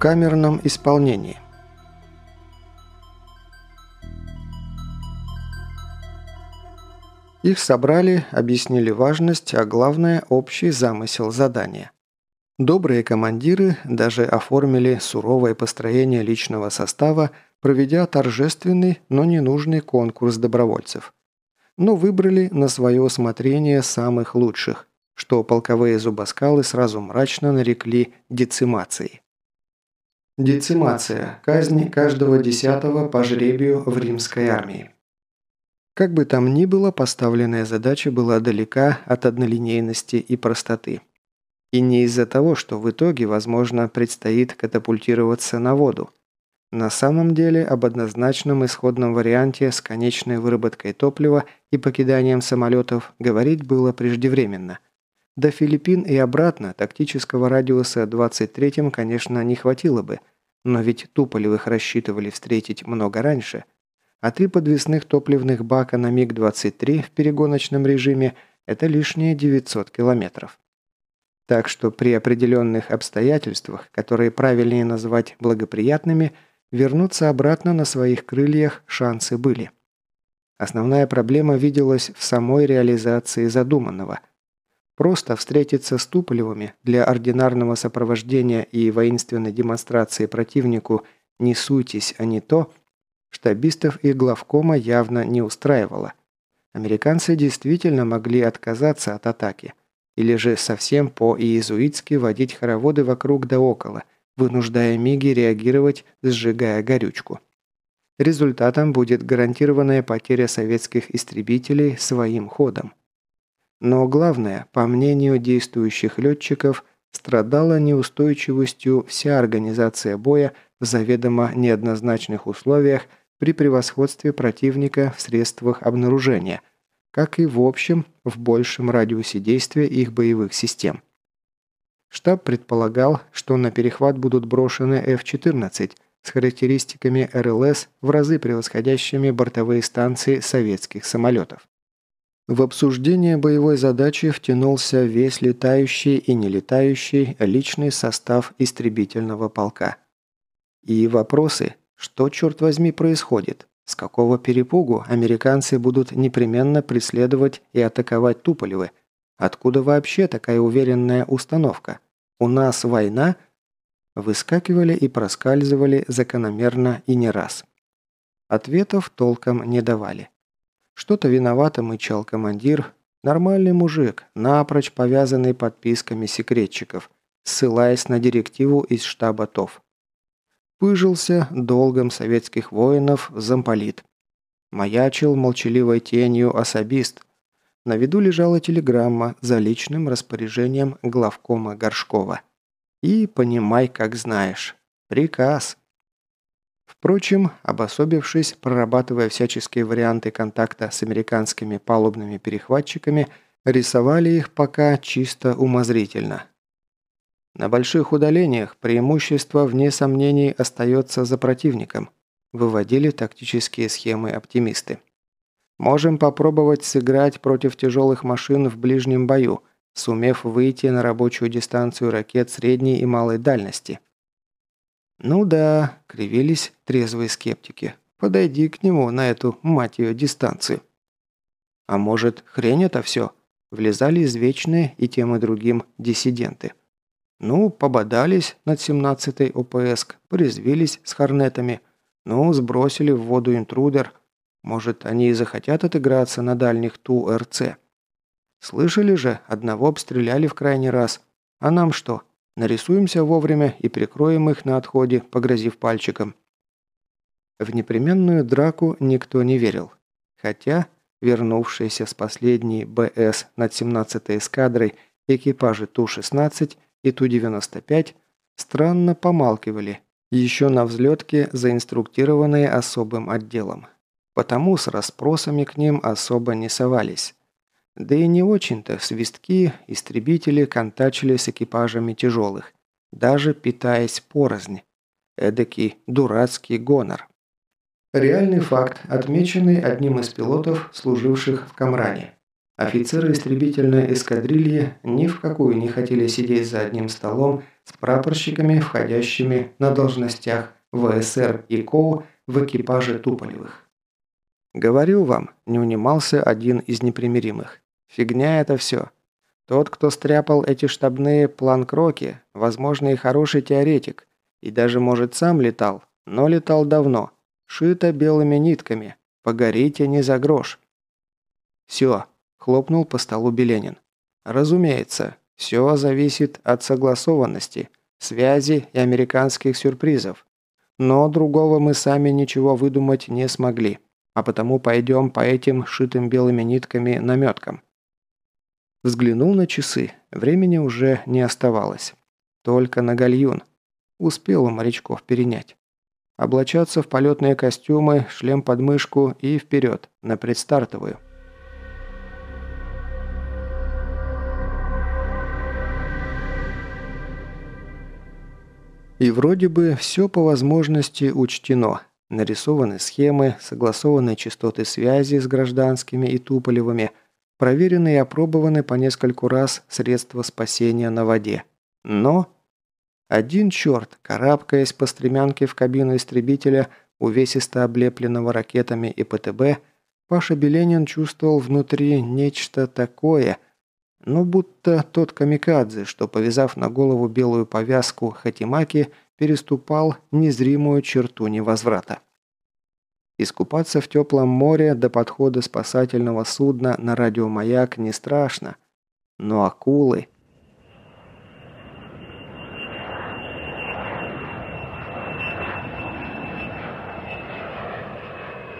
камерном исполнении. Их собрали, объяснили важность, а главное – общий замысел задания. Добрые командиры даже оформили суровое построение личного состава, проведя торжественный, но ненужный конкурс добровольцев. Но выбрали на свое усмотрение самых лучших, что полковые зубоскалы сразу мрачно нарекли децимацией. Децимация – казнь каждого десятого по жребию в римской армии. Как бы там ни было, поставленная задача была далека от однолинейности и простоты. И не из-за того, что в итоге, возможно, предстоит катапультироваться на воду. На самом деле, об однозначном исходном варианте с конечной выработкой топлива и покиданием самолетов говорить было преждевременно – до Филиппин и обратно тактического радиуса 23-м, конечно, не хватило бы, но ведь Туполевых рассчитывали встретить много раньше, а три подвесных топливных бака на МиГ-23 в перегоночном режиме – это лишние 900 километров. Так что при определенных обстоятельствах, которые правильнее назвать благоприятными, вернуться обратно на своих крыльях шансы были. Основная проблема виделась в самой реализации задуманного – Просто встретиться с Туполевыми для ординарного сопровождения и воинственной демонстрации противнику «не суйтесь, а не то», штабистов и главкома явно не устраивало. Американцы действительно могли отказаться от атаки, или же совсем по-иезуитски водить хороводы вокруг да около, вынуждая Миги реагировать, сжигая горючку. Результатом будет гарантированная потеря советских истребителей своим ходом. Но главное, по мнению действующих летчиков, страдала неустойчивостью вся организация боя в заведомо неоднозначных условиях при превосходстве противника в средствах обнаружения, как и в общем в большем радиусе действия их боевых систем. Штаб предполагал, что на перехват будут брошены F-14 с характеристиками РЛС в разы превосходящими бортовые станции советских самолетов. В обсуждение боевой задачи втянулся весь летающий и нелетающий личный состав истребительного полка. И вопросы, что, черт возьми, происходит? С какого перепугу американцы будут непременно преследовать и атаковать Туполевы? Откуда вообще такая уверенная установка? У нас война? Выскакивали и проскальзывали закономерно и не раз. Ответов толком не давали. Что-то виновато мычал командир. Нормальный мужик, напрочь повязанный подписками секретчиков, ссылаясь на директиву из штаба ТОВ. Пыжился долгом советских воинов замполит. Маячил молчаливой тенью особист. На виду лежала телеграмма за личным распоряжением главкома Горшкова. И понимай, как знаешь. Приказ. Впрочем, обособившись, прорабатывая всяческие варианты контакта с американскими палубными перехватчиками, рисовали их пока чисто умозрительно. На больших удалениях преимущество, вне сомнений, остается за противником, выводили тактические схемы оптимисты. Можем попробовать сыграть против тяжелых машин в ближнем бою, сумев выйти на рабочую дистанцию ракет средней и малой дальности – «Ну да», – кривились трезвые скептики. «Подойди к нему на эту, мать ее, дистанцию». «А может, хрень это все?» – влезали извечные и тем и другим диссиденты. Ну, пободались над 17-й ОПСК, порезвились с хорнетами. Ну, сбросили в воду интрудер. Может, они и захотят отыграться на дальних Ту-РЦ. Слышали же, одного обстреляли в крайний раз. А нам что? Нарисуемся вовремя и прикроем их на отходе, погрозив пальчиком. В непременную драку никто не верил. Хотя, вернувшиеся с последней БС над 17-й эскадрой экипажи Ту-16 и Ту-95 странно помалкивали, еще на взлетке заинструктированные особым отделом. Потому с расспросами к ним особо не совались. Да и не очень-то свистки, истребители контачили с экипажами тяжелых, даже питаясь порознь. Эдакий дурацкий гонор. Реальный факт, отмеченный одним из пилотов, служивших в Камране. Офицеры истребительной эскадрильи ни в какую не хотели сидеть за одним столом с прапорщиками, входящими на должностях ВСР и КОУ в экипаже Туполевых. «Говорю вам», – не унимался один из непримиримых. «Фигня это все. Тот, кто стряпал эти штабные план-кроки, возможно, и хороший теоретик, и даже, может, сам летал, но летал давно, шито белыми нитками, погорите не за грош». «Все», – хлопнул по столу Беленин. «Разумеется, все зависит от согласованности, связи и американских сюрпризов. Но другого мы сами ничего выдумать не смогли а потому пойдем по этим шитым белыми нитками наметкам». Взглянул на часы. Времени уже не оставалось. Только на гальюн. Успел у морячков перенять. Облачаться в полетные костюмы, шлем под мышку и вперед, на предстартовую. И вроде бы все по возможности учтено. Нарисованы схемы, согласованы частоты связи с гражданскими и Туполевыми, проверены и опробованы по нескольку раз средства спасения на воде. Но... Один черт, карабкаясь по стремянке в кабину истребителя, увесисто облепленного ракетами и ПТБ, Паша Беленин чувствовал внутри нечто такое, ну будто тот камикадзе, что, повязав на голову белую повязку Хатимаки, переступал незримую черту невозврата. Искупаться в теплом море до подхода спасательного судна на радиомаяк не страшно. Но акулы...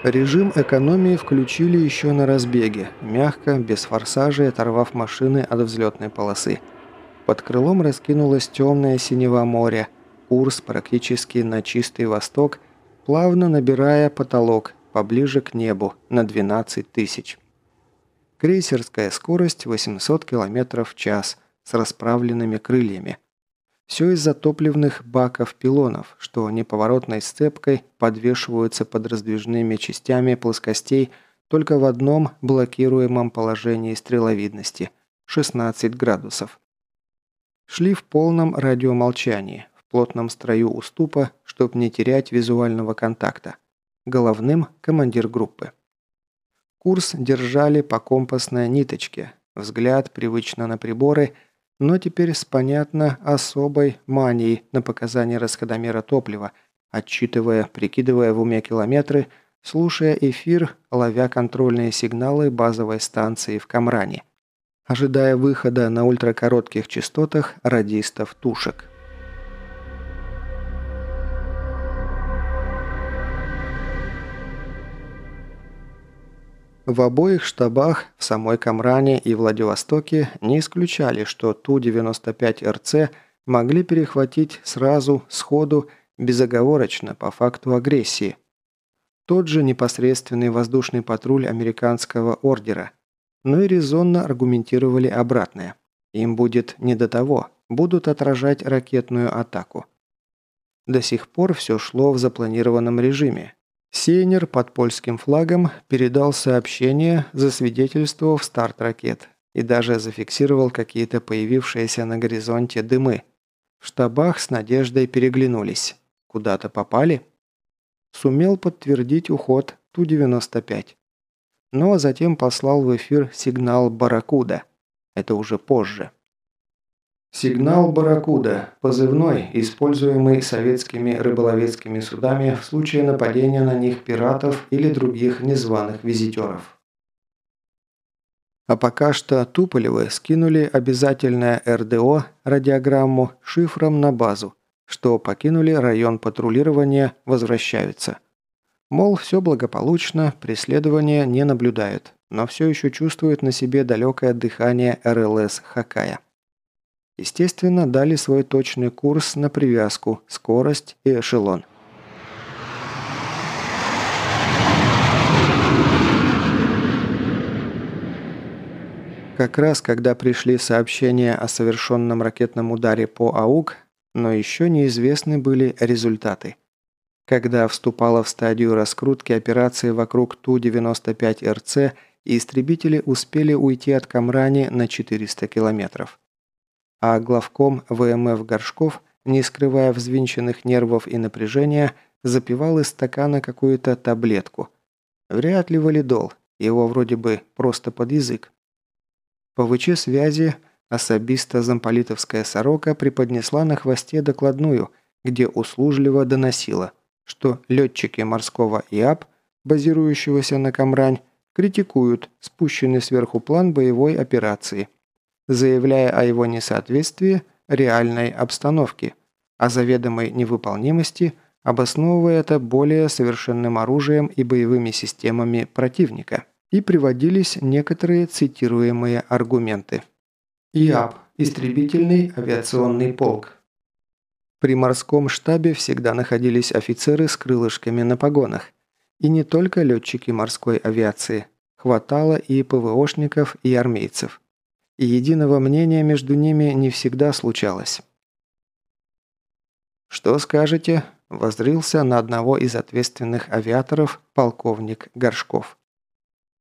Режим экономии включили еще на разбеге, мягко, без форсажей, оторвав машины от взлетной полосы. Под крылом раскинулось темное синего море, курс практически на чистый восток, плавно набирая потолок поближе к небу на 12 тысяч. Крейсерская скорость 800 км в час с расправленными крыльями. Все из-за топливных баков-пилонов, что неповоротной сцепкой подвешиваются под раздвижными частями плоскостей только в одном блокируемом положении стреловидности – 16 градусов. Шли в полном радиомолчании, плотном строю уступа, чтобы не терять визуального контакта. Головным – командир группы. Курс держали по компасной ниточке, взгляд привычно на приборы, но теперь с понятно особой манией на показания расходомера топлива, отчитывая, прикидывая в уме километры, слушая эфир, ловя контрольные сигналы базовой станции в Камране, ожидая выхода на ультракоротких частотах радистов-тушек. В обоих штабах, в самой Камране и Владивостоке, не исключали, что Ту-95РЦ могли перехватить сразу, сходу, безоговорочно, по факту агрессии. Тот же непосредственный воздушный патруль американского ордера. Но и резонно аргументировали обратное. Им будет не до того, будут отражать ракетную атаку. До сих пор все шло в запланированном режиме, Сейнер под польским флагом передал сообщение, засвидетельствовав старт ракет, и даже зафиксировал какие-то появившиеся на горизонте дымы. В штабах с надеждой переглянулись. Куда-то попали? Сумел подтвердить уход Ту-95. Но затем послал в эфир сигнал «Барракуда». Это уже позже. Сигнал «Барракуда» – позывной, используемый советскими рыболовецкими судами в случае нападения на них пиратов или других незваных визитеров. А пока что Туполевы скинули обязательное РДО, радиограмму, шифром на базу, что покинули район патрулирования, возвращаются. Мол, все благополучно, преследования не наблюдают, но все еще чувствуют на себе далекое дыхание РЛС Хакая. Естественно, дали свой точный курс на привязку, скорость и эшелон. Как раз когда пришли сообщения о совершенном ракетном ударе по АУК, но еще неизвестны были результаты. Когда вступала в стадию раскрутки операции вокруг Ту-95РЦ и истребители успели уйти от Камрани на 400 километров. А главком ВМФ Горшков, не скрывая взвинченных нервов и напряжения, запивал из стакана какую-то таблетку. Вряд ли валидол, его вроде бы просто под язык. По ВЧ-связи особисто замполитовская сорока преподнесла на хвосте докладную, где услужливо доносила, что летчики морского ИАП, базирующегося на Камрань, критикуют спущенный сверху план боевой операции, заявляя о его несоответствии реальной обстановке, о заведомой невыполнимости, обосновывая это более совершенным оружием и боевыми системами противника. И приводились некоторые цитируемые аргументы. ИАП – истребительный авиационный полк. При морском штабе всегда находились офицеры с крылышками на погонах – и не только летчики морской авиации. Хватало и ПВОшников, и армейцев. И единого мнения между ними не всегда случалось. «Что скажете?» – воззрился на одного из ответственных авиаторов полковник Горшков.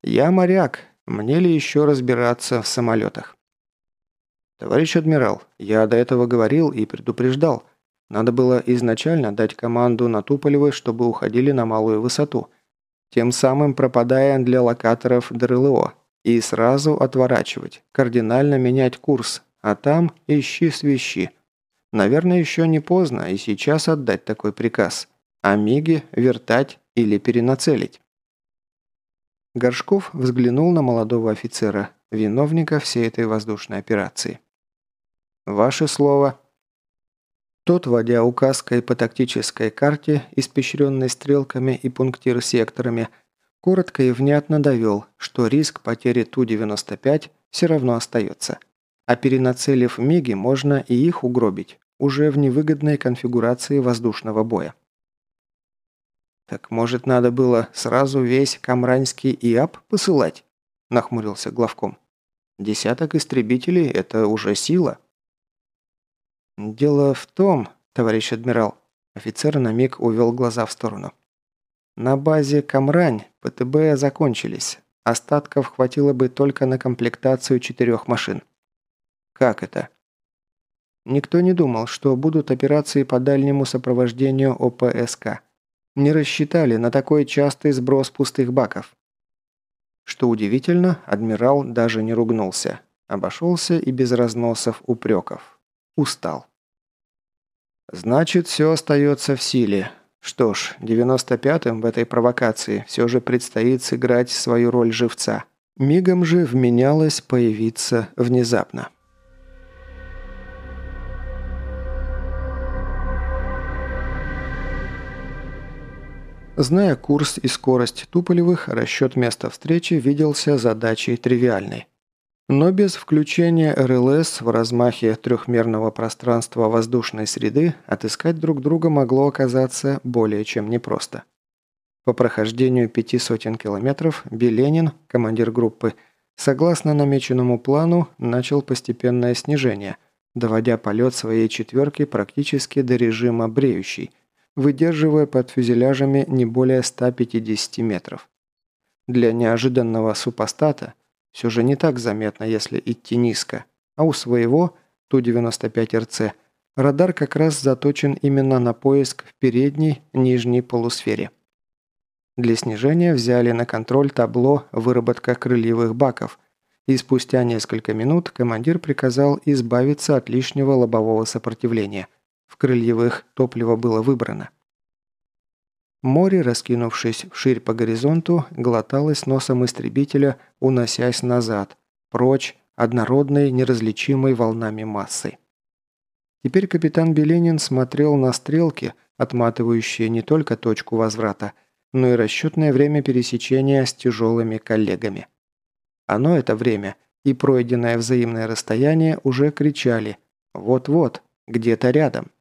«Я моряк. Мне ли еще разбираться в самолетах?» «Товарищ адмирал, я до этого говорил и предупреждал. Надо было изначально дать команду на Туполевы, чтобы уходили на малую высоту, тем самым пропадая для локаторов ДРЛО, и сразу отворачивать, кардинально менять курс, а там ищи свищи. Наверное, еще не поздно и сейчас отдать такой приказ. А миги вертать или перенацелить. Горшков взглянул на молодого офицера, виновника всей этой воздушной операции. «Ваше слово», тот, водя указкой по тактической карте, испещренной стрелками и пунктир-секторами, коротко и внятно довел, что риск потери Ту-95 все равно остается. А перенацелив МИГи, можно и их угробить, уже в невыгодной конфигурации воздушного боя. «Так, может, надо было сразу весь камраньский ИАП посылать?» – нахмурился главком. «Десяток истребителей – это уже сила». «Дело в том, товарищ адмирал», офицер на миг увел глаза в сторону. «На базе Камрань ПТБ закончились. Остатков хватило бы только на комплектацию четырех машин». «Как это?» Никто не думал, что будут операции по дальнему сопровождению ОПСК. Не рассчитали на такой частый сброс пустых баков. Что удивительно, адмирал даже не ругнулся. Обошелся и без разносов упреков. Устал. Значит, все остается в силе. Что ж, 95-м в этой провокации все же предстоит сыграть свою роль живца. Мигом же вменялось появиться внезапно. Зная курс и скорость Туполевых, расчет места встречи виделся задачей тривиальной. Но без включения РЛС в размахе трехмерного пространства воздушной среды отыскать друг друга могло оказаться более чем непросто. По прохождению пяти сотен километров Беленин, командир группы, согласно намеченному плану, начал постепенное снижение, доводя полет своей четверки практически до режима бреющий, выдерживая под фюзеляжами не более 150 метров. Для неожиданного супостата – все же не так заметно, если идти низко. А у своего, Ту-95РЦ, радар как раз заточен именно на поиск в передней нижней полусфере. Для снижения взяли на контроль табло «Выработка крыльевых баков», и спустя несколько минут командир приказал избавиться от лишнего лобового сопротивления. В крыльевых топливо было выбрано. Море, раскинувшись вширь по горизонту, глоталось носом истребителя, уносясь назад, прочь, однородной, неразличимой волнами массой. Теперь капитан Беленин смотрел на стрелки, отматывающие не только точку возврата, но и расчетное время пересечения с тяжелыми коллегами. Оно, это время, и пройденное взаимное расстояние уже кричали «Вот-вот, где-то рядом».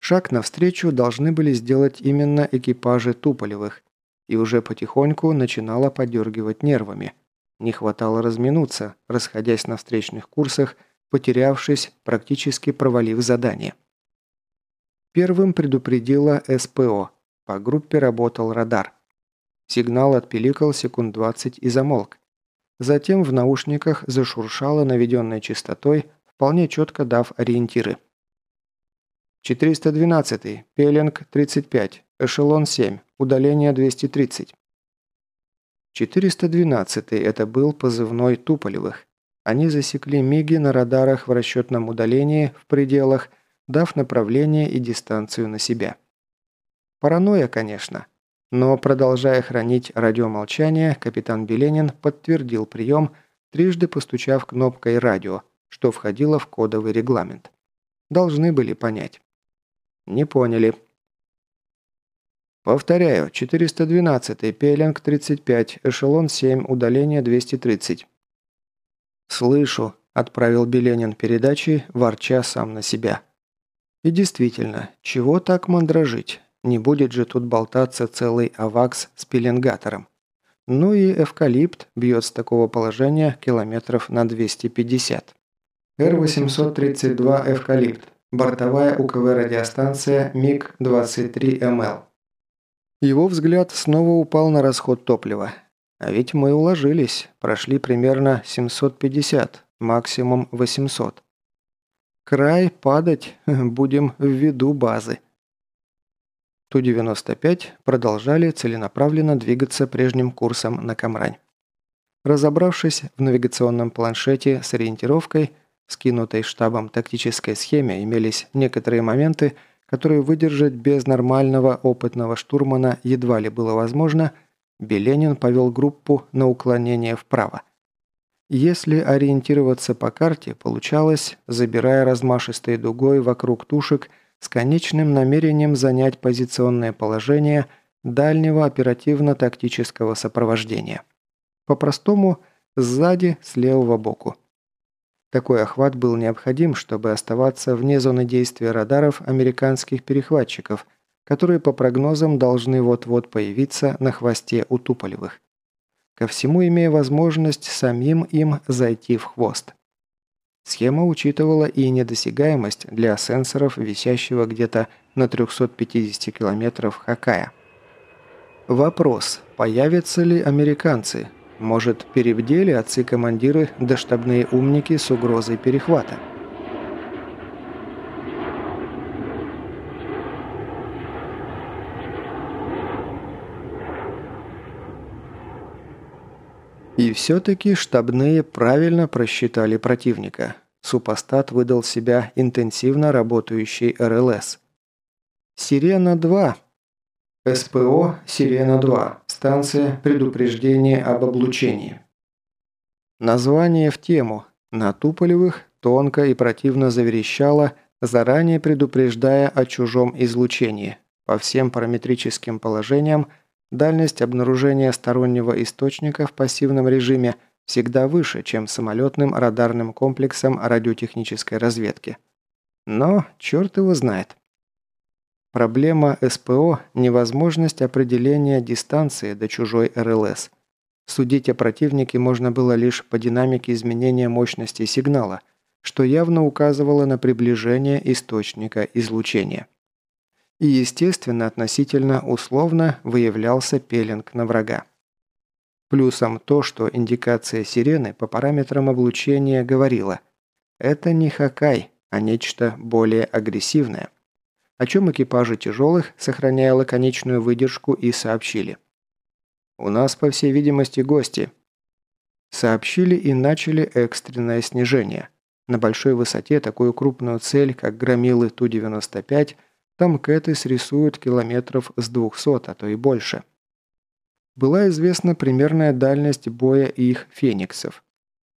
Шаг навстречу должны были сделать именно экипажи Туполевых, и уже потихоньку начинало подергивать нервами. Не хватало разминуться, расходясь на встречных курсах, потерявшись, практически провалив задание. Первым предупредила СПО. По группе работал радар. Сигнал отпиликал секунд 20 и замолк. Затем в наушниках зашуршало наведенной частотой, вполне четко дав ориентиры. 412, пелинг 35, эшелон 7, удаление 230. 412 это был позывной Туполевых. Они засекли миги на радарах в расчетном удалении в пределах, дав направление и дистанцию на себя. Паранойя, конечно. Но, продолжая хранить радиомолчание, капитан Беленин подтвердил прием, трижды постучав кнопкой «радио», что входило в кодовый регламент. Должны были понять. Не поняли. Повторяю, 412, пелинг 35, эшелон 7, удаление 230. «Слышу», – отправил Беленин передачи, ворча сам на себя. И действительно, чего так мандражить? Не будет же тут болтаться целый авакс с пеленгатором. Ну и эвкалипт бьет с такого положения километров на 250. Р-832 «Эвкалипт». Бортовая УКВ-радиостанция МиГ-23МЛ. Его взгляд снова упал на расход топлива. А ведь мы уложились, прошли примерно 750, максимум 800. Край падать будем в виду базы. Ту-95 продолжали целенаправленно двигаться прежним курсом на Камрань. Разобравшись в навигационном планшете с ориентировкой, скинутой штабом тактической схеме, имелись некоторые моменты, которые выдержать без нормального опытного штурмана едва ли было возможно, Беленин повел группу на уклонение вправо. Если ориентироваться по карте, получалось, забирая размашистой дугой вокруг тушек – с конечным намерением занять позиционное положение дальнего оперативно-тактического сопровождения. По-простому, сзади, с левого боку. Такой охват был необходим, чтобы оставаться вне зоны действия радаров американских перехватчиков, которые по прогнозам должны вот-вот появиться на хвосте у Туполевых. Ко всему имея возможность самим им зайти в хвост. Схема учитывала и недосягаемость для сенсоров, висящего где-то на 350 километров Хакая. Вопрос, появятся ли американцы? Может, перебдели отцы-командиры до штабные умники с угрозой перехвата? И все-таки штабные правильно просчитали противника. Супостат выдал себя интенсивно работающей РЛС. «Сирена-2». СПО «Сирена-2». Станция предупреждения об облучении. Название в тему. На Туполевых тонко и противно заверещало, заранее предупреждая о чужом излучении. По всем параметрическим положениям – Дальность обнаружения стороннего источника в пассивном режиме всегда выше, чем самолетным радарным комплексом радиотехнической разведки. Но черт его знает. Проблема СПО – невозможность определения дистанции до чужой РЛС. Судить о противнике можно было лишь по динамике изменения мощности сигнала, что явно указывало на приближение источника излучения и, естественно, относительно условно выявлялся пеленг на врага. Плюсом то, что индикация сирены по параметрам облучения говорила «это не Хакай, а нечто более агрессивное», о чем экипажи тяжелых, сохраняя лаконичную выдержку, и сообщили. «У нас, по всей видимости, гости». Сообщили и начали экстренное снижение. На большой высоте такую крупную цель, как громилы Ту-95, там Кэты срисуют километров с 200, а то и больше. Была известна примерная дальность боя их «Фениксов».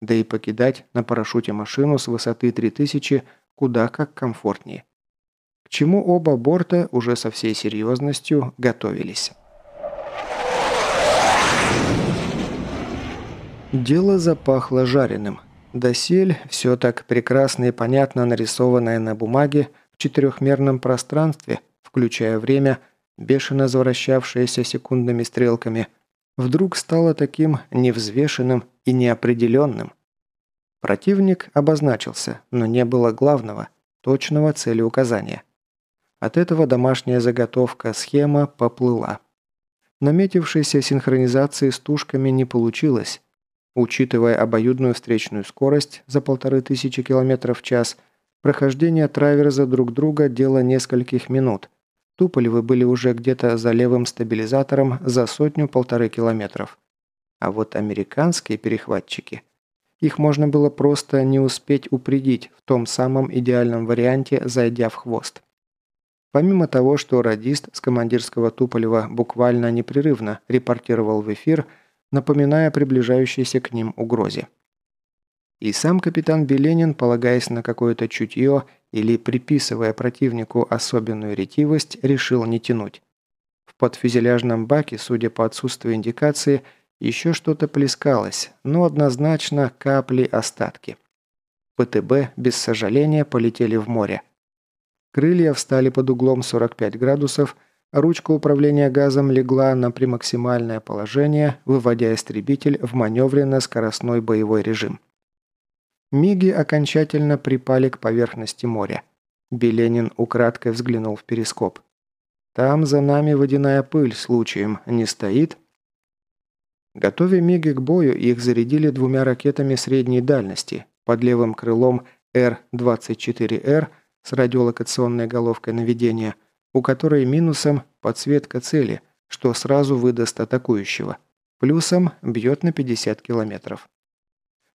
Да и покидать на парашюте машину с высоты 3000 куда как комфортнее. К чему оба борта уже со всей серьезностью готовились. Дело запахло жареным. Досель все так прекрасно и понятно нарисованное на бумаге – четырехмерном пространстве, включая время, бешено завращавшееся секундными стрелками, вдруг стало таким невзвешенным и неопределенным. Противник обозначился, но не было главного, точного целеуказания. От этого домашняя заготовка схема поплыла. Наметившейся синхронизации с тушками не получилось. Учитывая обоюдную встречную скорость за полторы тысячи километров в час, прохождение траверза друг друга – дело нескольких минут. Туполевы были уже где-то за левым стабилизатором за сотню-полторы километров. А вот американские перехватчики – их можно было просто не успеть упредить в том самом идеальном варианте, зайдя в хвост. Помимо того, что радист с командирского Туполева буквально непрерывно репортировал в эфир, напоминая приближающейся к ним угрозе. И сам капитан Беленин, полагаясь на какое-то чутье или приписывая противнику особенную ретивость, решил не тянуть. В подфюзеляжном баке, судя по отсутствию индикации, еще что-то плескалось, но однозначно капли остатки. ПТБ без сожаления полетели в море. Крылья встали под углом 45 градусов, а ручка управления газом легла на примаксимальное положение, выводя истребитель в маневренно-скоростной боевой режим. Миги окончательно припали к поверхности моря. Беленин украдкой взглянул в перископ. «Там за нами водяная пыль случаем не стоит?» Готовя Миги к бою, их зарядили двумя ракетами средней дальности под левым крылом Р-24Р с радиолокационной головкой наведения, у которой минусом подсветка цели, что сразу выдаст атакующего. Плюсом бьет на 50 километров.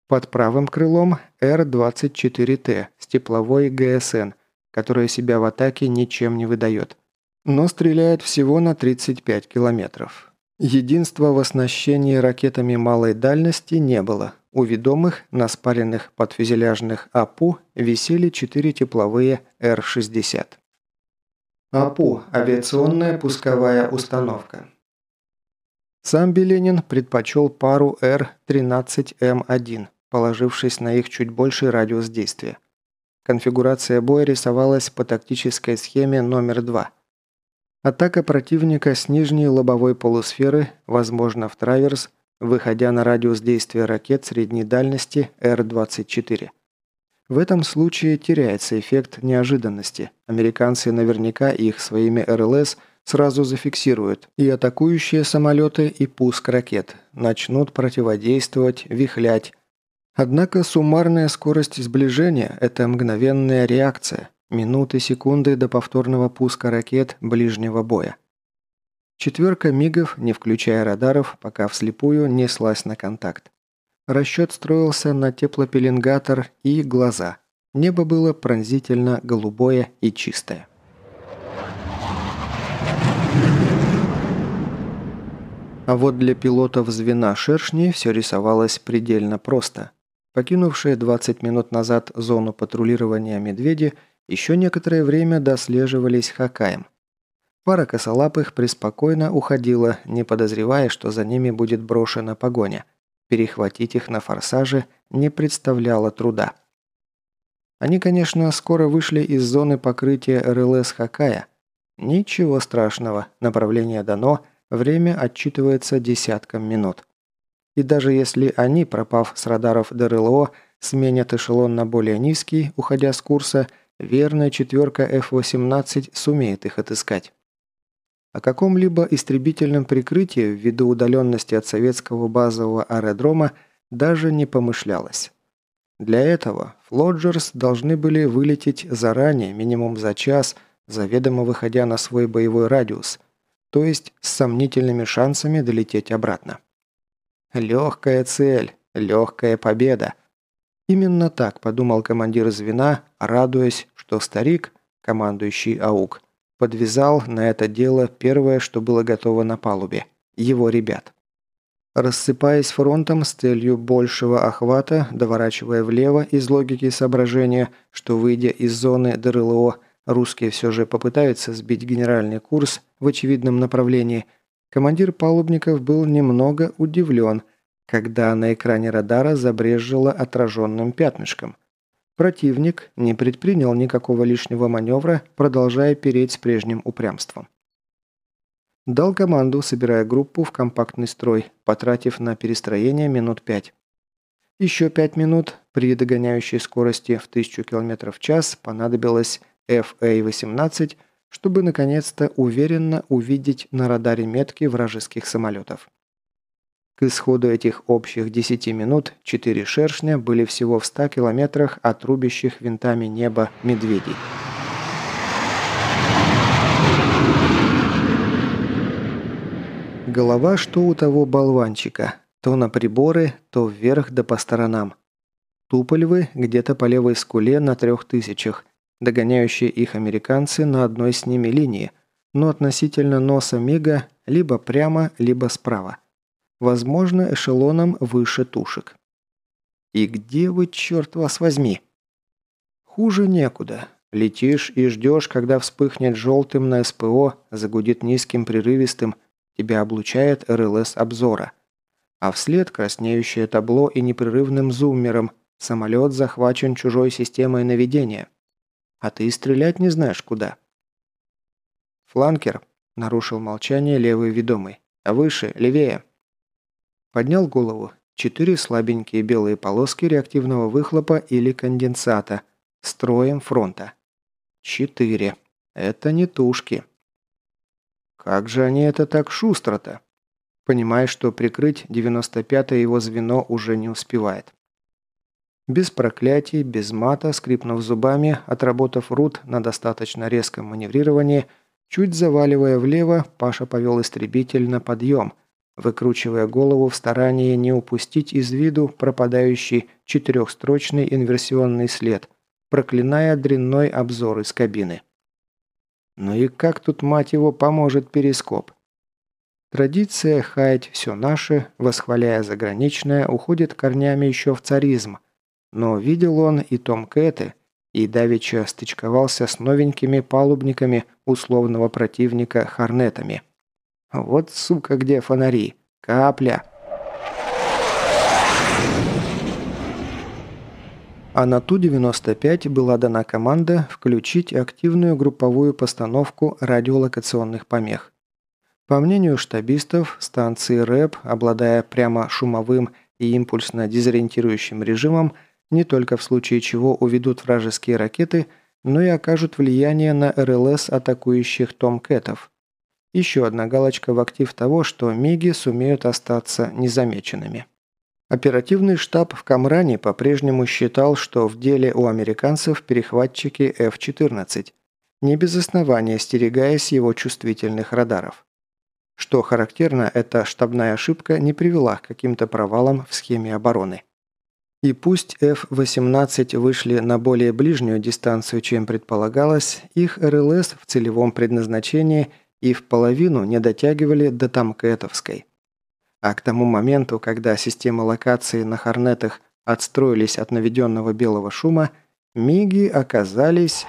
Под правым крылом Р-24Т с тепловой ГСН, которая себя в атаке ничем не выдает, но стреляет всего на 35 километров. Единства в оснащении ракетами малой дальности не было. У ведомых на спаренных подфюзеляжных АПУ висели четыре тепловые Р-60. АПУ – авиационная пусковая установка. Сам Беленин предпочел пару Р-13М1, положившись на их чуть больший радиус действия. Конфигурация боя рисовалась по тактической схеме номер 2 – Атака противника с нижней лобовой полусферы, возможно в траверс, выходя на радиус действия ракет средней дальности Р-24. В этом случае теряется эффект неожиданности. Американцы наверняка их своими РЛС сразу зафиксируют, и атакующие самолеты и пуск ракет начнут противодействовать, вихлять. Однако суммарная скорость сближения – это мгновенная реакция – Минуты, секунды до повторного пуска ракет ближнего боя. Четверка мигов, не включая радаров, пока вслепую неслась на контакт. Расчет строился на теплопеленгатор и глаза. Небо было пронзительно голубое и чистое. А вот для пилотов звена «Шершни» все рисовалось предельно просто. Покинувшие 20 минут назад зону патрулирования «Медведи» еще некоторое время дослеживались Хакаем. Пара косолапых преспокойно уходила, не подозревая, что за ними будет брошена погоня. Перехватить их на форсаже не представляло труда. Они, конечно, скоро вышли из зоны покрытия РЛС Хакая. Ничего страшного, направление дано, время отчитывается десятком минут. И даже если они, пропав с радаров ДРЛО, сменят эшелон на более низкий, уходя с курса – верная четверка F-18 сумеет их отыскать. О каком-либо истребительном прикрытии ввиду удаленности от советского базового аэродрома даже не помышлялось. Для этого Флоджерс должны были вылететь заранее, минимум за час, заведомо выходя на свой боевой радиус, то есть с сомнительными шансами долететь обратно. Легкая цель, легкая победа – Именно так подумал командир звена, радуясь, что старик, командующий АУК, подвязал на это дело первое, что было готово на палубе – его ребят. Рассыпаясь фронтом с целью большего охвата, доворачивая влево из логики соображения, что выйдя из зоны ДРЛО, русские все же попытаются сбить генеральный курс в очевидном направлении, командир палубников был немного удивлен – когда на экране радара забрежило отраженным пятнышком. Противник не предпринял никакого лишнего маневра, продолжая переть с прежним упрямством. Дал команду, собирая группу в компактный строй, потратив на перестроение минут пять. Еще пять минут при догоняющей скорости в 1000 км в час понадобилось FA-18, чтобы наконец-то уверенно увидеть на радаре метки вражеских самолетов. К исходу этих общих 10 минут четыре шершня были всего в 100 километрах от рубящих винтами неба медведей. Голова, что у того болванчика. То на приборы, то вверх да по сторонам. Туполевы где-то по левой скуле на трех тысячах, догоняющие их американцы на одной с ними линии, но относительно носа Мига либо прямо, либо справа. Возможно, эшелоном выше тушек. И где вы, черт вас возьми? Хуже некуда. Летишь и ждешь, когда вспыхнет желтым на СПО, загудит низким прерывистым, тебя облучает РЛС обзора. А вслед краснеющее табло и непрерывным зуммером самолет захвачен чужой системой наведения. А ты стрелять не знаешь куда. «Фланкер», – нарушил молчание левый ведомый. «А выше, левее». Поднял голову. Четыре слабенькие белые полоски реактивного выхлопа или конденсата. Строем фронта. Четыре. Это не тушки. Как же они это так шустро-то? Понимая, что прикрыть 95-е его звено уже не успевает. Без проклятий, без мата, скрипнув зубами, отработав рут на достаточно резком маневрировании, чуть заваливая влево, Паша повел истребитель на подъем – выкручивая голову в старании не упустить из виду пропадающий четырехстрочный инверсионный след, проклиная дрянной обзор из кабины. Ну и как тут, мать его, поможет перископ? Традиция хаять все наше, восхваляя заграничное, уходит корнями еще в царизм. Но видел он и Том Кэты, и давеча стычковался с новенькими палубниками условного противника Хорнетами – вот, сука, где фонари. Капля. А на Ту-95 была дана команда включить активную групповую постановку радиолокационных помех. По мнению штабистов, станции РЭП, обладая прямо шумовым и импульсно-дезориентирующим режимом, не только в случае чего уведут вражеские ракеты, но и окажут влияние на РЛС атакующих Томкетов – еще одна галочка в актив того, что МИГи сумеют остаться незамеченными. Оперативный штаб в Камране по-прежнему считал, что в деле у американцев перехватчики F-14, не без основания стерегаясь его чувствительных радаров. Что характерно, эта штабная ошибка не привела к каким-то провалам в схеме обороны. И пусть F-18 вышли на более ближнюю дистанцию, чем предполагалось, их РЛС в целевом предназначении – и в половину не дотягивали до Тамкетовской. А к тому моменту, когда системы локации на Хорнетах отстроились от наведенного белого шума, Миги оказались...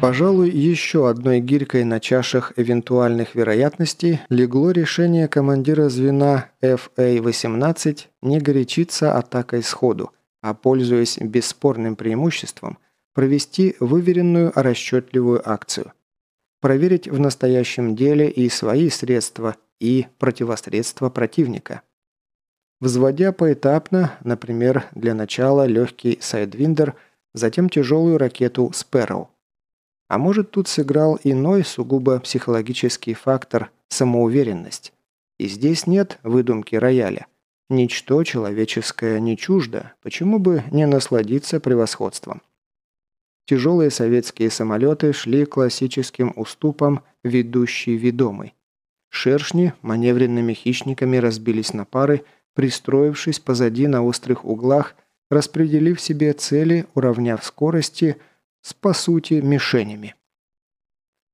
Пожалуй, еще одной гирькой на чашах эвентуальных вероятностей легло решение командира звена FA-18 не горячиться атакой сходу, а пользуясь бесспорным преимуществом – провести выверенную расчетливую акцию. Проверить в настоящем деле и свои средства, и противосредства противника. Взводя поэтапно, например, для начала легкий сайдвиндер, затем тяжелую ракету «Спэрроу». А может, тут сыграл иной сугубо психологический фактор – самоуверенность. И здесь нет выдумки рояля. Ничто человеческое не чуждо, почему бы не насладиться превосходством? Тяжелые советские самолеты шли классическим уступом ведущий ведомый. Шершни маневренными хищниками разбились на пары, пристроившись позади на острых углах, распределив себе цели, уравняв скорости с, по сути, мишенями.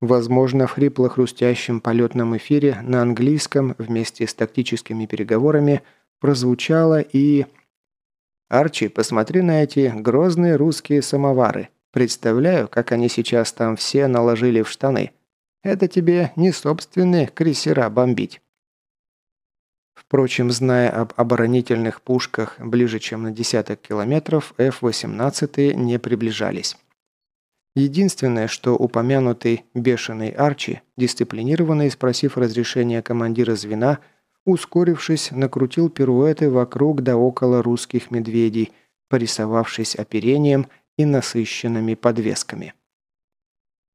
Возможно, в хрипло-хрустящем полетном эфире на английском вместе с тактическими переговорами прозвучало и... «Арчи, посмотри на эти грозные русские самовары. Представляю, как они сейчас там все наложили в штаны. Это тебе не собственные крейсера бомбить. Впрочем, зная об оборонительных пушках ближе, чем на десяток километров, F-18 не приближались. Единственное, что упомянутый бешеный Арчи, дисциплинированный, спросив разрешения командира звена, ускорившись, накрутил пируэты вокруг да около русских медведей, порисовавшись оперением и насыщенными подвесками.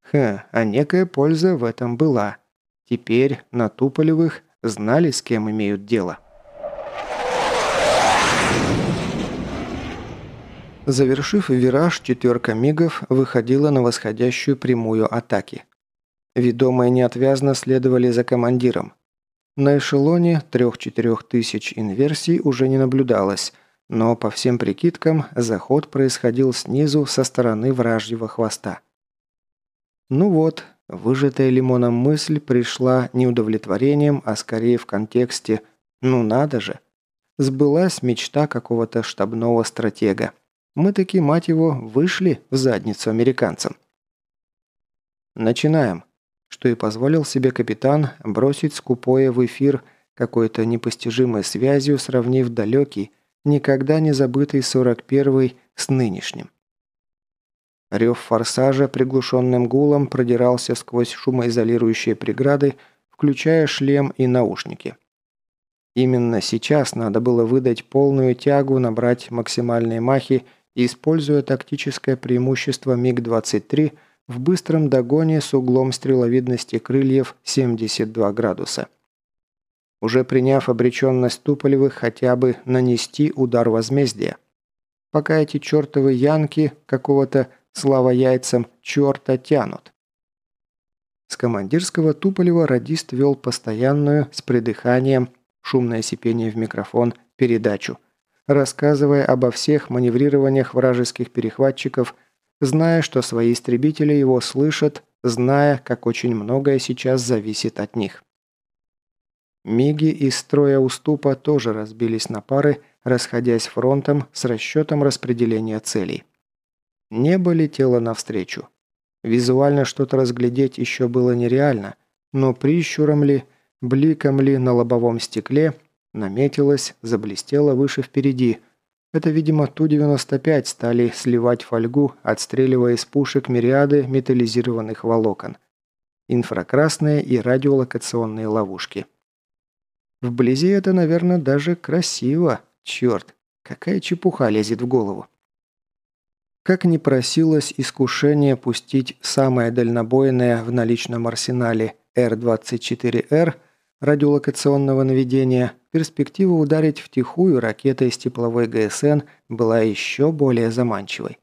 Ха, а некая польза в этом была. Теперь на Туполевых знали, с кем имеют дело. Завершив вираж, четверка мигов выходила на восходящую прямую атаки. Ведомые неотвязно следовали за командиром. На эшелоне 3-4 тысяч инверсий уже не наблюдалось, но по всем прикидкам заход происходил снизу со стороны вражьего хвоста. Ну вот, выжатая лимоном мысль пришла не удовлетворением, а скорее в контексте «ну надо же». Сбылась мечта какого-то штабного стратега. Мы таки, мать его, вышли в задницу американцам. Начинаем. Что и позволил себе капитан бросить скупое в эфир какой-то непостижимой связью, сравнив далекий, никогда не забытый 41-й с нынешним. Рев форсажа приглушенным гулом продирался сквозь шумоизолирующие преграды, включая шлем и наушники. Именно сейчас надо было выдать полную тягу, набрать максимальные махи используя тактическое преимущество МиГ-23 в быстром догоне с углом стреловидности крыльев 72 градуса. Уже приняв обреченность Туполевых хотя бы нанести удар возмездия. Пока эти чертовы янки какого-то слава яйцам черта тянут. С командирского Туполева радист вел постоянную, с придыханием, шумное сипение в микрофон, передачу – рассказывая обо всех маневрированиях вражеских перехватчиков, зная, что свои истребители его слышат, зная, как очень многое сейчас зависит от них. Миги из строя уступа тоже разбились на пары, расходясь фронтом с расчетом распределения целей. Небо летело навстречу. Визуально что-то разглядеть еще было нереально, но прищуром ли, бликом ли на лобовом стекле Наметилось, заблестело выше впереди. Это, видимо, Ту-95 стали сливать фольгу, отстреливая из пушек мириады металлизированных волокон. Инфракрасные и радиолокационные ловушки. Вблизи это, наверное, даже красиво. Черт, какая чепуха лезет в голову. Как не просилось искушение пустить самое дальнобойное в наличном арсенале Р-24Р радиолокационного наведения, перспектива ударить втихую ракетой с тепловой ГСН была еще более заманчивой.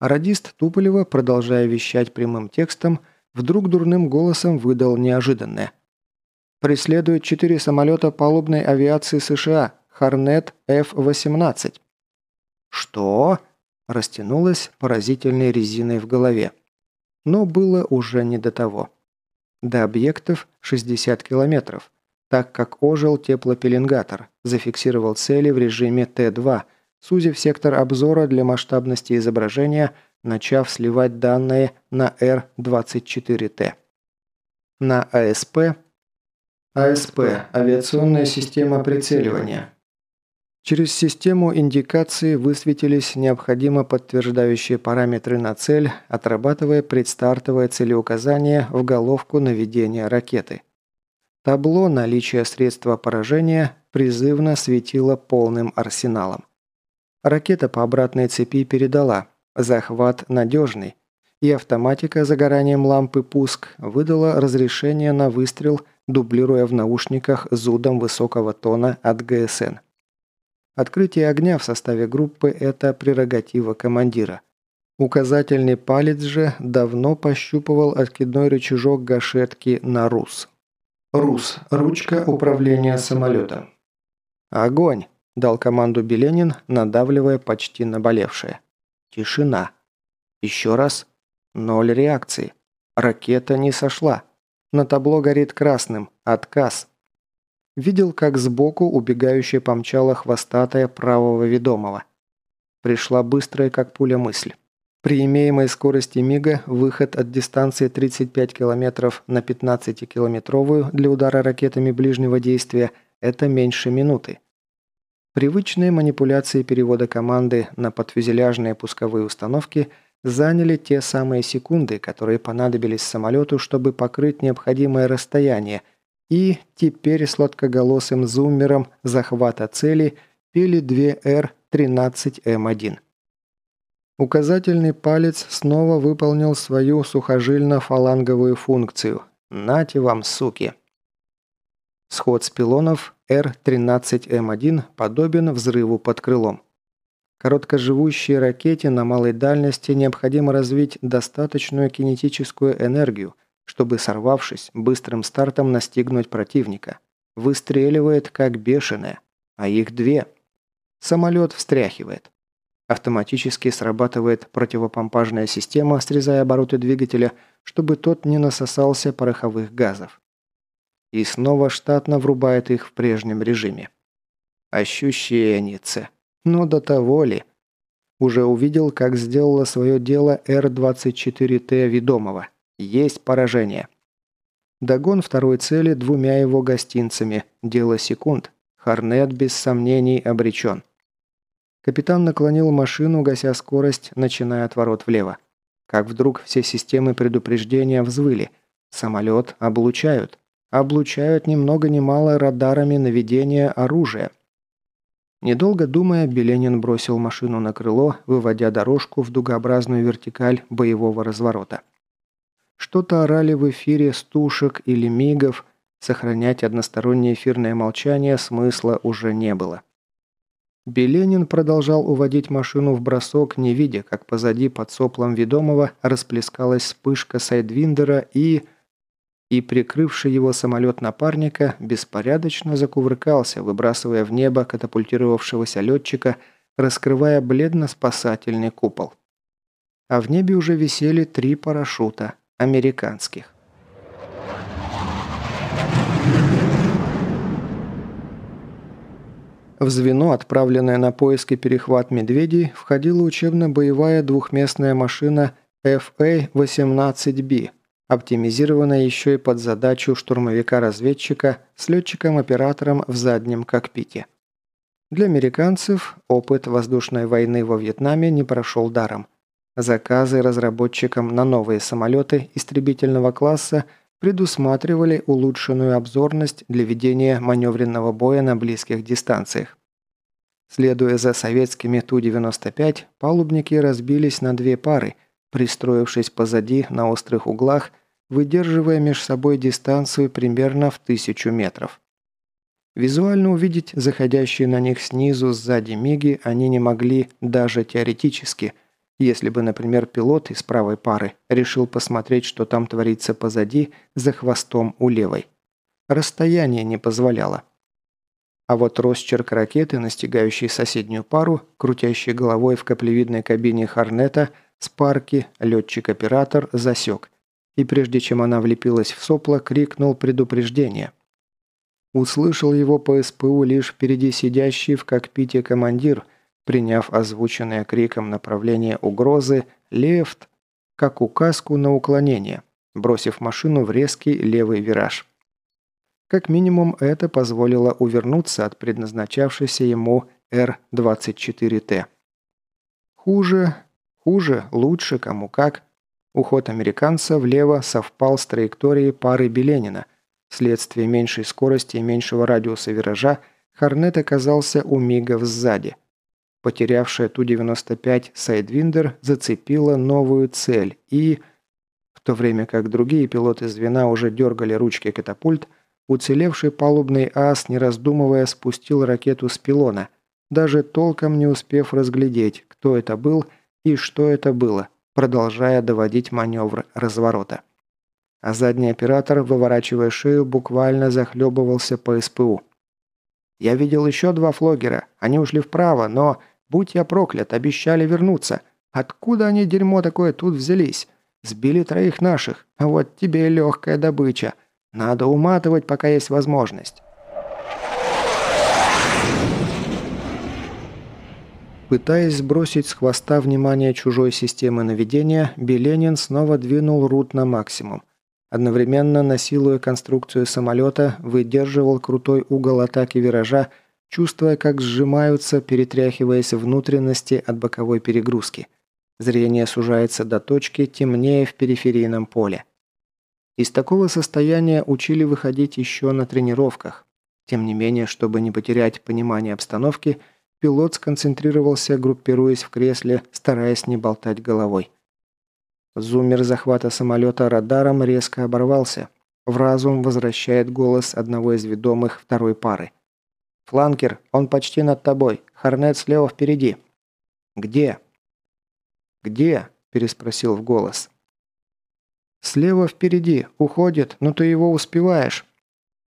Радист Туполева, продолжая вещать прямым текстом, вдруг дурным голосом выдал неожиданное. «Преследуют четыре самолета палубной авиации США, Хорнет F-18». «Что?» – растянулось поразительной резиной в голове. Но было уже не до того. До объектов 60 километров – так как ожил теплопеленгатор, зафиксировал цели в режиме Т2, сузив сектор обзора для масштабности изображения, начав сливать данные на Р-24Т. На АСП АСП – авиационная система прицеливания. Через систему индикации высветились необходимо подтверждающие параметры на цель, отрабатывая предстартовое целеуказание в головку наведения ракеты – Табло наличия средства поражения призывно светило полным арсеналом. Ракета по обратной цепи передала. Захват надежный. И автоматика загоранием лампы пуск выдала разрешение на выстрел, дублируя в наушниках зудом высокого тона от ГСН. Открытие огня в составе группы – это прерогатива командира. Указательный палец же давно пощупывал откидной рычажок гашетки на РУС. РУС. Ручка управления самолетом. «Огонь!» – дал команду Беленин, надавливая почти наболевшее. Тишина. Еще раз. Ноль реакции. Ракета не сошла. На табло горит красным. Отказ. Видел, как сбоку убегающая помчала хвостатая правого ведомого. Пришла быстрая, как пуля мысль. При имеемой скорости мига выход от дистанции 35 км на 15-километровую для удара ракетами ближнего действия – это меньше минуты. Привычные манипуляции перевода команды на подфюзеляжные пусковые установки заняли те самые секунды, которые понадобились самолету, чтобы покрыть необходимое расстояние, и теперь сладкоголосым зуммером захвата цели пели две Р-13М1. Указательный палец снова выполнил свою сухожильно-фаланговую функцию. «Нате вам, суки!» Сход с пилонов Р-13М1 подобен взрыву под крылом. Короткоживущей ракете на малой дальности необходимо развить достаточную кинетическую энергию, чтобы, сорвавшись, быстрым стартом настигнуть противника. Выстреливает как бешеная, а их две. Самолет встряхивает. Автоматически срабатывает противопомпажная система, срезая обороты двигателя, чтобы тот не насосался пороховых газов. И снова штатно врубает их в прежнем режиме. Ощущенница. Но до того ли? Уже увидел, как сделала свое дело Р-24Т ведомого. Есть поражение. Догон второй цели двумя его гостинцами. Дело секунд. Харнет без сомнений обречен. Капитан наклонил машину, гася скорость, начиная отворот влево. Как вдруг все системы предупреждения взвыли. Самолет облучают. Облучают ни много ни мало радарами наведения оружия. Недолго думая, Беленин бросил машину на крыло, выводя дорожку в дугообразную вертикаль боевого разворота. Что-то орали в эфире стушек или мигов, сохранять одностороннее эфирное молчание смысла уже не было. Беленин продолжал уводить машину в бросок, не видя, как позади под соплом ведомого расплескалась вспышка сайдвиндера и... И прикрывший его самолет напарника беспорядочно закувыркался, выбрасывая в небо катапультировавшегося летчика, раскрывая бледно-спасательный купол. А в небе уже висели три парашюта, американских. В звено, отправленное на поиск и перехват медведей, входила учебно-боевая двухместная машина FA-18B, оптимизированная еще и под задачу штурмовика-разведчика с летчиком-оператором в заднем кокпите. Для американцев опыт воздушной войны во Вьетнаме не прошел даром. Заказы разработчикам на новые самолеты истребительного класса предусматривали улучшенную обзорность для ведения маневренного боя на близких дистанциях. Следуя за советскими Ту-95, палубники разбились на две пары, пристроившись позади на острых углах, выдерживая между собой дистанцию примерно в тысячу метров. Визуально увидеть заходящие на них снизу, сзади миги они не могли даже теоретически – если бы, например, пилот из правой пары решил посмотреть, что там творится позади, за хвостом у левой. Расстояние не позволяло. А вот росчерк ракеты, настигающей соседнюю пару, крутящей головой в каплевидной кабине Харнета, с парки летчик-оператор засек. И прежде чем она влепилась в сопло, крикнул предупреждение. Услышал его по СПУ лишь впереди сидящий в кокпите командир – приняв озвученное криком направление угрозы «Лефт», как указку на уклонение, бросив машину в резкий левый вираж. Как минимум, это позволило увернуться от предназначавшейся ему Р-24Т. Хуже, хуже, лучше, кому как. Уход американца влево совпал с траекторией пары Беленина. Вследствие меньшей скорости и меньшего радиуса виража Хорнет оказался у мигов сзади – Потерявшая Ту-95 Сайдвиндер зацепила новую цель и... В то время как другие пилоты звена уже дергали ручки катапульт, уцелевший палубный ас, не раздумывая, спустил ракету с пилона, даже толком не успев разглядеть, кто это был и что это было, продолжая доводить маневр разворота. А задний оператор, выворачивая шею, буквально захлебывался по СПУ. Я видел еще два флогера. Они ушли вправо, но, будь я проклят, обещали вернуться. Откуда они, дерьмо такое, тут взялись? Сбили троих наших, а вот тебе легкая добыча. Надо уматывать, пока есть возможность». Пытаясь сбросить с хвоста внимание чужой системы наведения, Беленин снова двинул рут на максимум. Одновременно, насилуя конструкцию самолета, выдерживал крутой угол атаки виража, чувствуя, как сжимаются, перетряхиваясь внутренности от боковой перегрузки. Зрение сужается до точки, темнее в периферийном поле. Из такого состояния учили выходить еще на тренировках. Тем не менее, чтобы не потерять понимание обстановки, Пилот сконцентрировался, группируясь в кресле, стараясь не болтать головой. Зуммер захвата самолета радаром резко оборвался. В разум возвращает голос одного из ведомых второй пары. «Фланкер, он почти над тобой. Хорнет слева впереди». «Где?» «Где?» – переспросил в голос. «Слева впереди. Уходит, но ты его успеваешь».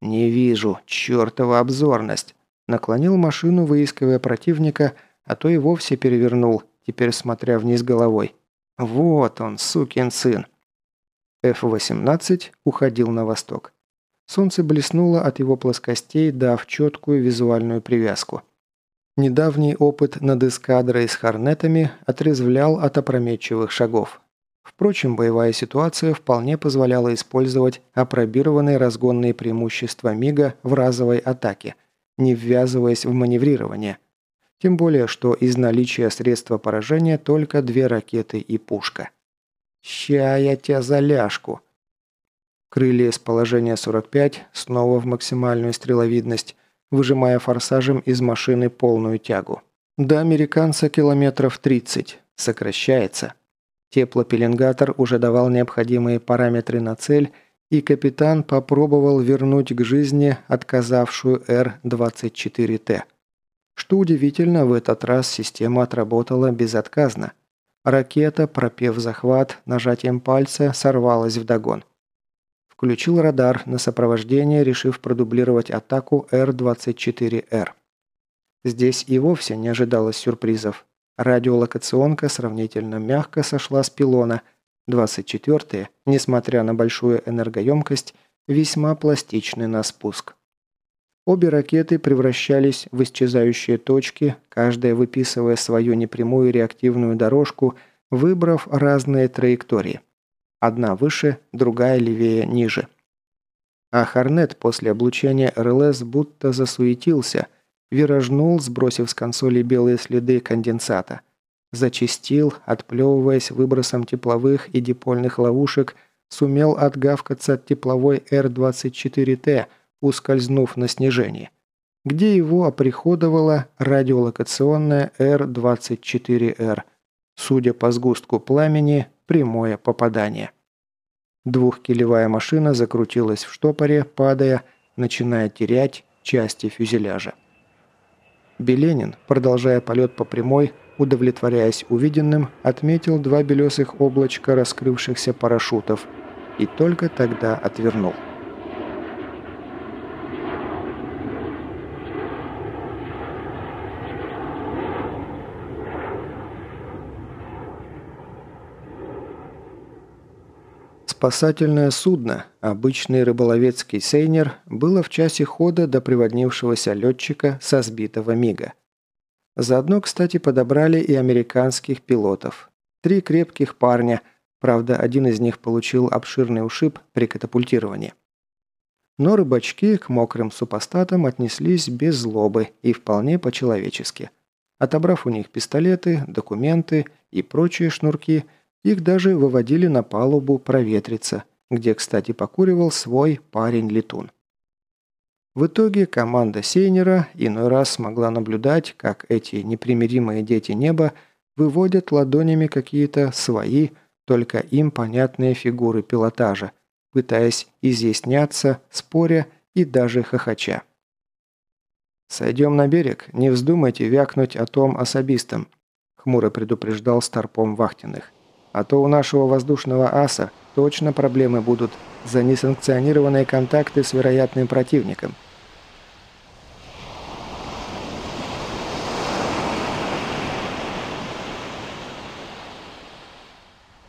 «Не вижу. Чертова обзорность». Наклонил машину, выискивая противника, а то и вовсе перевернул, теперь смотря вниз головой. «Вот он, сукин сын!» F-18 уходил на восток. Солнце блеснуло от его плоскостей, дав четкую визуальную привязку. Недавний опыт над эскадрой с хорнетами отрезвлял от опрометчивых шагов. Впрочем, боевая ситуация вполне позволяла использовать апробированные разгонные преимущества МиГа в разовой атаке, не ввязываясь в маневрирование. Тем более, что из наличия средства поражения только две ракеты и пушка. «Ща я тебя за ляжку!» Крылья с положения 45 снова в максимальную стреловидность, выжимая форсажем из машины полную тягу. До американца километров 30. Сокращается. Теплопеленгатор уже давал необходимые параметры на цель, и капитан попробовал вернуть к жизни отказавшую Р-24Т. Что удивительно, в этот раз система отработала безотказно. Ракета, пропев захват, нажатием пальца сорвалась в догон. Включил радар на сопровождение, решив продублировать атаку Р-24Р. Здесь и вовсе не ожидалось сюрпризов. Радиолокационка сравнительно мягко сошла с пилона. 24-е, несмотря на большую энергоемкость, весьма пластичны на спуск. Обе ракеты превращались в исчезающие точки, каждая выписывая свою непрямую реактивную дорожку, выбрав разные траектории. Одна выше, другая левее ниже. А Хорнет после облучения РЛС будто засуетился – Виражнул, сбросив с консоли белые следы конденсата. Зачистил, отплевываясь выбросом тепловых и дипольных ловушек, сумел отгавкаться от тепловой Р-24Т, ускользнув на снижение, где его оприходовала радиолокационная Р-24Р. Судя по сгустку пламени, прямое попадание. Двухкилевая машина закрутилась в штопоре, падая, начиная терять части фюзеляжа. Беленин, продолжая полет по прямой, удовлетворяясь увиденным, отметил два белесых облачка раскрывшихся парашютов и только тогда отвернул. Спасательное судно, обычный рыболовецкий сейнер, было в часе хода до приводнившегося летчика со сбитого мига. Заодно, кстати, подобрали и американских пилотов. Три крепких парня, правда, один из них получил обширный ушиб при катапультировании. Но рыбачки к мокрым супостатам отнеслись без злобы и вполне по-человечески. Отобрав у них пистолеты, документы и прочие шнурки – их даже выводили на палубу проветриться, где, кстати, покуривал свой парень-летун. В итоге команда Сейнера иной раз смогла наблюдать, как эти непримиримые дети неба выводят ладонями какие-то свои, только им понятные фигуры пилотажа, пытаясь изъясняться, споря и даже хохоча. «Сойдем на берег, не вздумайте вякнуть о том особистом», хмуро предупреждал Старпом Вахтенных. А то у нашего воздушного аса точно проблемы будут за несанкционированные контакты с вероятным противником.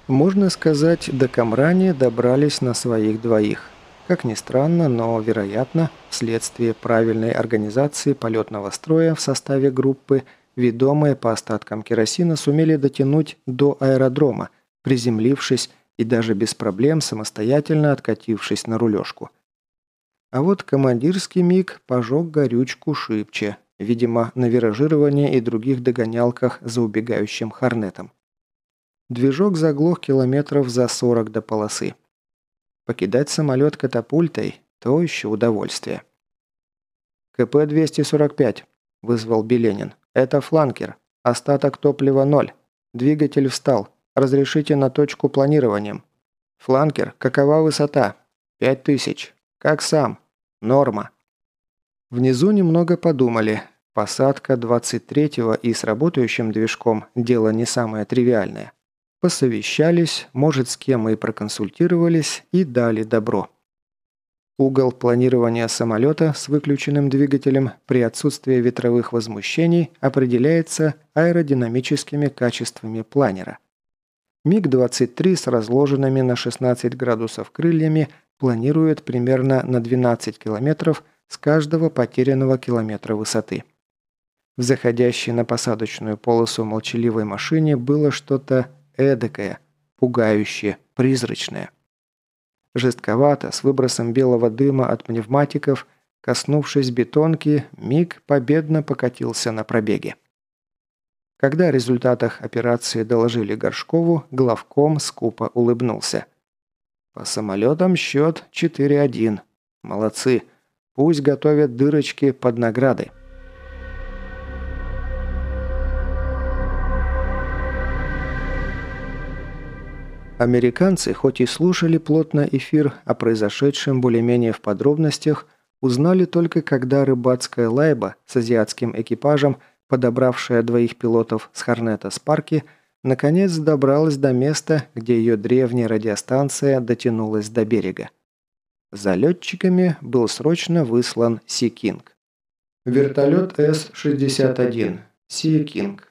Можно сказать, до Камрани добрались на своих двоих. Как ни странно, но, вероятно, вследствие правильной организации полетного строя в составе группы, ведомые по остаткам керосина сумели дотянуть до аэродрома, приземлившись и даже без проблем самостоятельно откатившись на рулежку. А вот командирский миг пожег горючку шибче, видимо, на виражировании и других догонялках за убегающим Хорнетом. Движок заглох километров за 40 до полосы. Покидать самолет катапультой – то еще удовольствие. «КП-245», – вызвал Беленин. Это фланкер. Остаток топлива ноль. Двигатель встал. Разрешите на точку планированием. Фланкер, какова высота? Пять тысяч. Как сам? Норма. Внизу немного подумали. Посадка 23-го и с работающим движком – дело не самое тривиальное. Посовещались, может, с кем и проконсультировались и дали добро. Угол планирования самолета с выключенным двигателем при отсутствии ветровых возмущений определяется аэродинамическими качествами планера. МиГ-23 с разложенными на 16 градусов крыльями планирует примерно на 12 километров с каждого потерянного километра высоты. В заходящей на посадочную полосу молчаливой машине было что-то эдакое, пугающее, призрачное. Жестковато, с выбросом белого дыма от пневматиков, коснувшись бетонки, Миг победно покатился на пробеге. Когда о результатах операции доложили Горшкову, главком скупо улыбнулся. «По самолетам счет 4-1. Молодцы. Пусть готовят дырочки под награды». Американцы, хоть и слушали плотно эфир о произошедшем более-менее в подробностях, узнали только когда рыбацкая лайба с азиатским экипажем, подобравшая двоих пилотов с Хорнета Спарки, наконец добралась до места, где ее древняя радиостанция дотянулась до берега. За летчиками был срочно выслан Си Кинг. Вертолет С-61. Си Кинг.